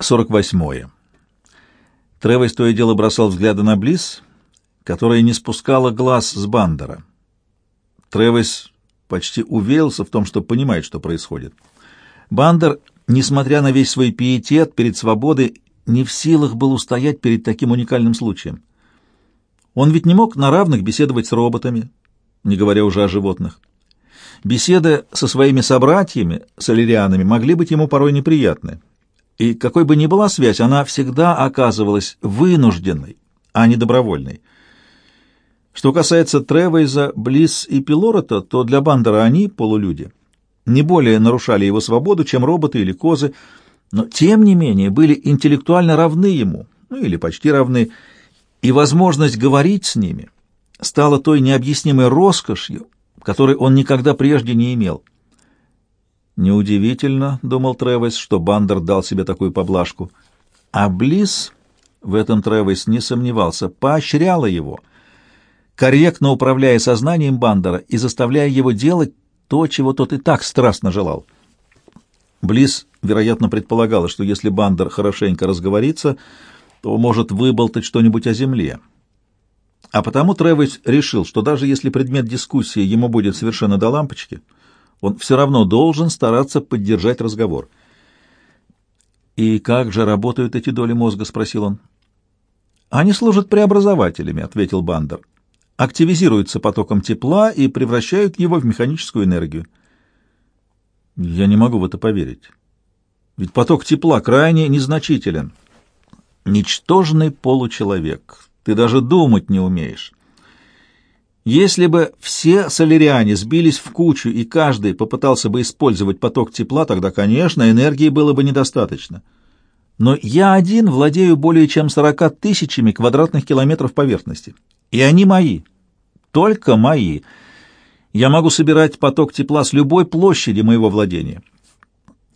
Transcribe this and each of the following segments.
48. Тревес то и дело бросал взгляды на Близ, которая не спускала глаз с Бандера. Тревес почти уверился в том, что понимает, что происходит. Бандер, несмотря на весь свой пиетет перед свободой, не в силах был устоять перед таким уникальным случаем. Он ведь не мог на равных беседовать с роботами, не говоря уже о животных. Беседы со своими собратьями, солерианами, могли быть ему порой неприятны. И какой бы ни была связь, она всегда оказывалась вынужденной, а не добровольной. Что касается Тревейза, Близ и Пилорота, то для Бандера они, полулюди, не более нарушали его свободу, чем роботы или козы, но тем не менее были интеллектуально равны ему, ну или почти равны, и возможность говорить с ними стала той необъяснимой роскошью, которой он никогда прежде не имел. Неудивительно, — думал Тревес, — что Бандер дал себе такую поблажку. А Близ, в этом Тревес не сомневался, поощряла его, корректно управляя сознанием Бандера и заставляя его делать то, чего тот и так страстно желал. Близ, вероятно, предполагала, что если Бандер хорошенько разговорится, то может выболтать что-нибудь о земле. А потому Тревес решил, что даже если предмет дискуссии ему будет совершенно до лампочки — он все равно должен стараться поддержать разговор. «И как же работают эти доли мозга?» — спросил он. «Они служат преобразователями», — ответил Бандер. «Активизируются потоком тепла и превращают его в механическую энергию». «Я не могу в это поверить. Ведь поток тепла крайне незначителен». «Ничтожный получеловек. Ты даже думать не умеешь». Если бы все соляриане сбились в кучу и каждый попытался бы использовать поток тепла, тогда, конечно, энергии было бы недостаточно. Но я один владею более чем 40 тысячами квадратных километров поверхности. И они мои. Только мои. Я могу собирать поток тепла с любой площади моего владения.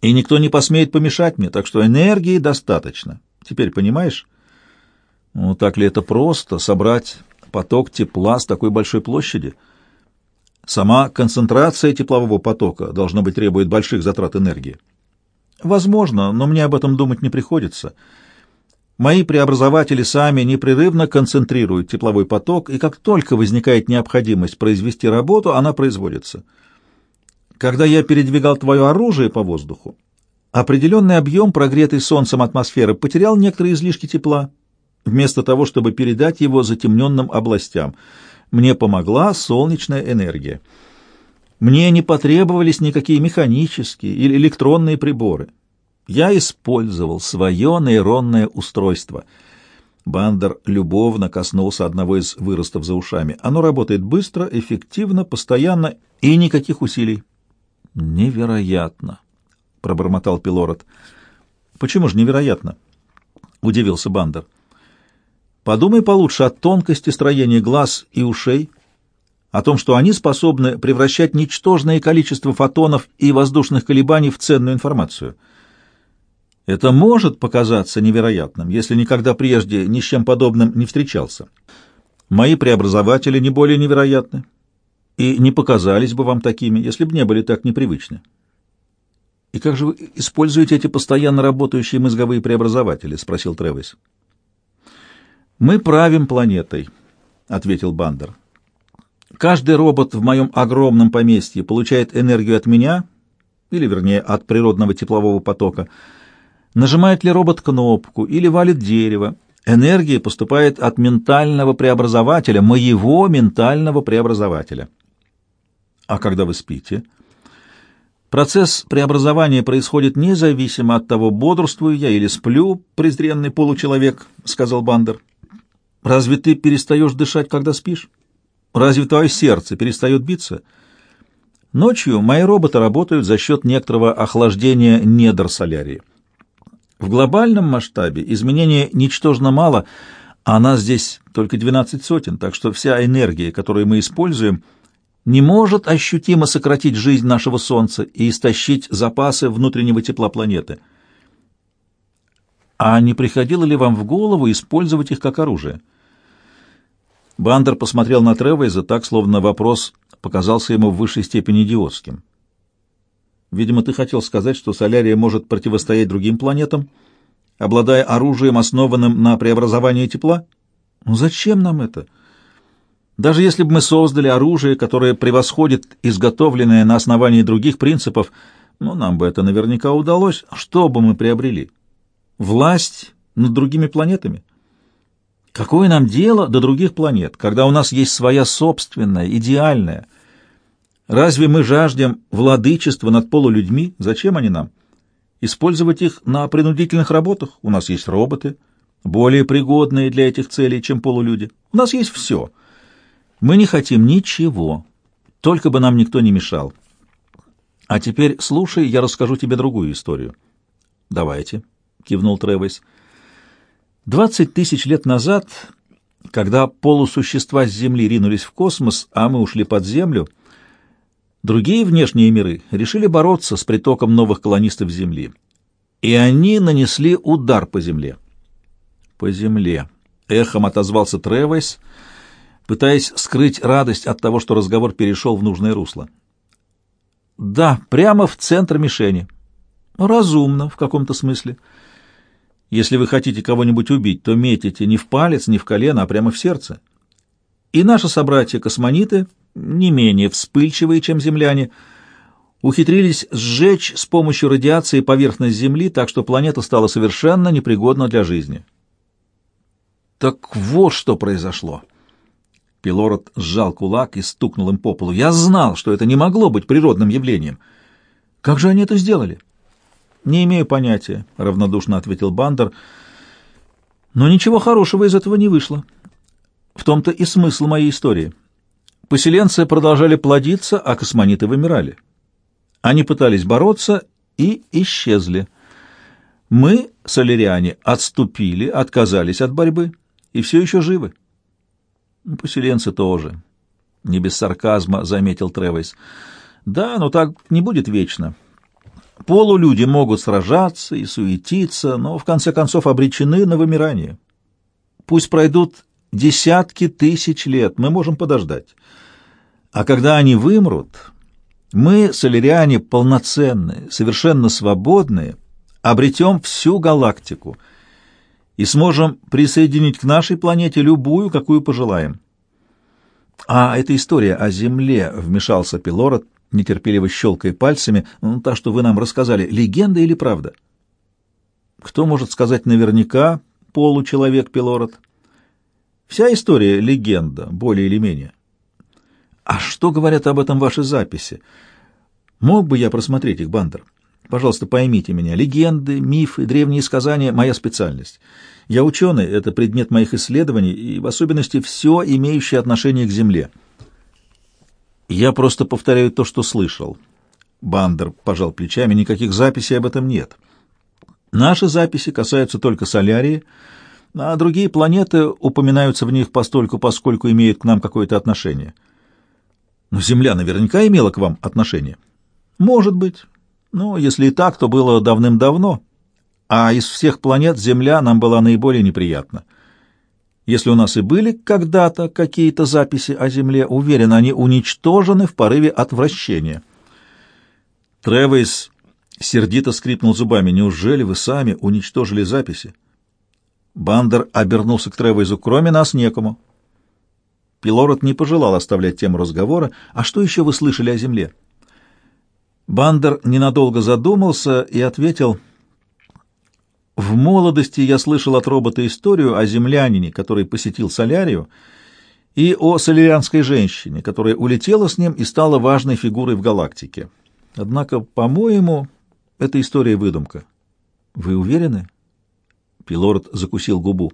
И никто не посмеет помешать мне, так что энергии достаточно. Теперь понимаешь? Ну, так ли это просто — собрать поток тепла с такой большой площади. Сама концентрация теплового потока, должно быть, требует больших затрат энергии. Возможно, но мне об этом думать не приходится. Мои преобразователи сами непрерывно концентрируют тепловой поток, и как только возникает необходимость произвести работу, она производится. Когда я передвигал твое оружие по воздуху, определенный объем прогретой солнцем атмосферы потерял некоторые излишки тепла, вместо того, чтобы передать его затемненным областям. Мне помогла солнечная энергия. Мне не потребовались никакие механические или электронные приборы. Я использовал свое нейронное устройство. Бандер любовно коснулся одного из выростов за ушами. Оно работает быстро, эффективно, постоянно и никаких усилий. «Невероятно!» — пробормотал Пилород. «Почему же невероятно?» — удивился Бандер. Подумай получше о тонкости строения глаз и ушей, о том, что они способны превращать ничтожное количество фотонов и воздушных колебаний в ценную информацию. Это может показаться невероятным, если никогда прежде ни с чем подобным не встречался. Мои преобразователи не более невероятны и не показались бы вам такими, если бы не были так непривычны. «И как же вы используете эти постоянно работающие мозговые преобразователи?» — спросил Тревис. «Мы правим планетой», — ответил Бандер. «Каждый робот в моем огромном поместье получает энергию от меня, или, вернее, от природного теплового потока. Нажимает ли робот кнопку или валит дерево, энергия поступает от ментального преобразователя, моего ментального преобразователя. А когда вы спите? Процесс преобразования происходит независимо от того, бодрствую я или сплю, презренный получеловек, — сказал Бандер. Разве ты перестаешь дышать, когда спишь? Разве твое сердце перестает биться? Ночью мои роботы работают за счет некоторого охлаждения недр солярии. В глобальном масштабе изменения ничтожно мало, а нас здесь только 12 сотен, так что вся энергия, которую мы используем, не может ощутимо сократить жизнь нашего Солнца и истощить запасы внутреннего тепла планеты. А не приходило ли вам в голову использовать их как оружие? Бандер посмотрел на Тревейза так, словно вопрос показался ему в высшей степени идиотским. «Видимо, ты хотел сказать, что Солярия может противостоять другим планетам, обладая оружием, основанным на преобразовании тепла? Ну зачем нам это? Даже если бы мы создали оружие, которое превосходит изготовленное на основании других принципов, ну, нам бы это наверняка удалось, что бы мы приобрели? Власть над другими планетами? Какое нам дело до других планет, когда у нас есть своя собственная, идеальная? Разве мы жаждем владычества над полулюдьми? Зачем они нам? Использовать их на принудительных работах? У нас есть роботы, более пригодные для этих целей, чем полулюди. У нас есть все. Мы не хотим ничего, только бы нам никто не мешал. А теперь слушай, я расскажу тебе другую историю. Давайте, кивнул Тревис. Двадцать тысяч лет назад, когда полусущества с Земли ринулись в космос, а мы ушли под Землю, другие внешние миры решили бороться с притоком новых колонистов Земли. И они нанесли удар по Земле. По Земле. Эхом отозвался Тревойс, пытаясь скрыть радость от того, что разговор перешел в нужное русло. Да, прямо в центр мишени. Разумно, в каком-то смысле. — если вы хотите кого-нибудь убить, то метите не в палец, не в колено, а прямо в сердце. И наши собратья-космониты, не менее вспыльчивые, чем земляне, ухитрились сжечь с помощью радиации поверхность Земли, так что планета стала совершенно непригодна для жизни. Так вот что произошло. Пилород сжал кулак и стукнул им по полу. Я знал, что это не могло быть природным явлением. Как же они это сделали? — «Не имею понятия», — равнодушно ответил Бандер. «Но ничего хорошего из этого не вышло. В том-то и смысл моей истории. Поселенцы продолжали плодиться, а космониты вымирали. Они пытались бороться и исчезли. Мы, соляриане, отступили, отказались от борьбы и все еще живы. Поселенцы тоже, — не без сарказма заметил Тревойс. Да, но так не будет вечно. Полулюди могут сражаться и суетиться, но в конце концов обречены на вымирание. Пусть пройдут десятки тысяч лет, мы можем подождать. А когда они вымрут, мы, соляриане, полноценные, совершенно свободные, обретем всю галактику и сможем присоединить к нашей планете любую, какую пожелаем. А эта история о Земле, — вмешался Пилород, нетерпеливо щелкая пальцами, ну, та, что вы нам рассказали, легенда или правда? Кто может сказать наверняка, получеловек Пилород? Вся история — легенда, более или менее. А что говорят об этом ваши записи? Мог бы я просмотреть их, Бандер? Пожалуйста, поймите меня. Легенды, мифы, древние сказания — моя специальность. Я ученый, это предмет моих исследований, и в особенности все, имеющее отношение к Земле — я просто повторяю то, что слышал. Бандер пожал плечами, никаких записей об этом нет. Наши записи касаются только Солярии, а другие планеты упоминаются в них постольку, поскольку имеют к нам какое-то отношение. Но Земля наверняка имела к вам отношение. Может быть. Но если и так, то было давным-давно. А из всех планет Земля нам была наиболее неприятна. Если у нас и были когда-то какие-то записи о Земле, уверен, они уничтожены в порыве отвращения. Тревейс сердито скрипнул зубами. «Неужели вы сами уничтожили записи?» Бандер обернулся к Тревейзу. «Кроме нас некому». Пилород не пожелал оставлять тему разговора. «А что еще вы слышали о Земле?» Бандер ненадолго задумался и ответил... В молодости я слышал от робота историю о землянине, который посетил Солярию, и о солярианской женщине, которая улетела с ним и стала важной фигурой в галактике. Однако, по-моему, эта история выдумка. Вы уверены? Пилорд закусил губу.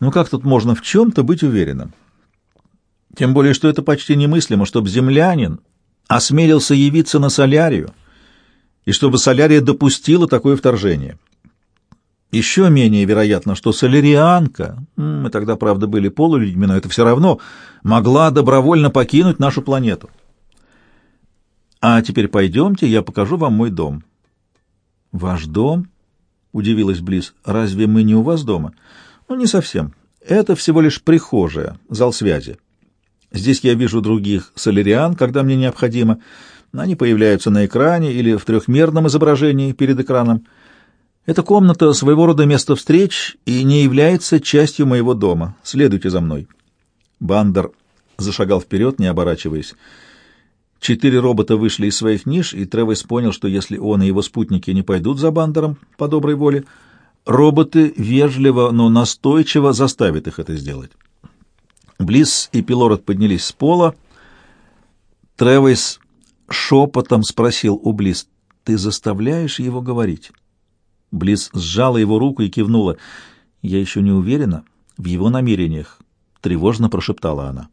Ну как тут можно в чем-то быть уверенным? Тем более, что это почти немыслимо, чтобы землянин осмелился явиться на Солярию, и чтобы Солярия допустила такое вторжение. Еще менее вероятно, что солярианка, мы тогда, правда, были полулюдьми, но это все равно, могла добровольно покинуть нашу планету. А теперь пойдемте, я покажу вам мой дом. Ваш дом? Удивилась Близ. Разве мы не у вас дома? Ну, не совсем. Это всего лишь прихожая, зал связи. Здесь я вижу других соляриан, когда мне необходимо. Они появляются на экране или в трехмерном изображении перед экраном. Эта комната своего рода место встреч и не является частью моего дома. Следуйте за мной. Бандер зашагал вперед, не оборачиваясь. Четыре робота вышли из своих ниш, и Тревес понял, что если он и его спутники не пойдут за Бандером по доброй воле, роботы вежливо, но настойчиво заставят их это сделать. Близ и Пилород поднялись с пола. Тревес шепотом спросил у Близ, «Ты заставляешь его говорить?» Близ сжала его руку и кивнула. «Я еще не уверена в его намерениях», — тревожно прошептала она.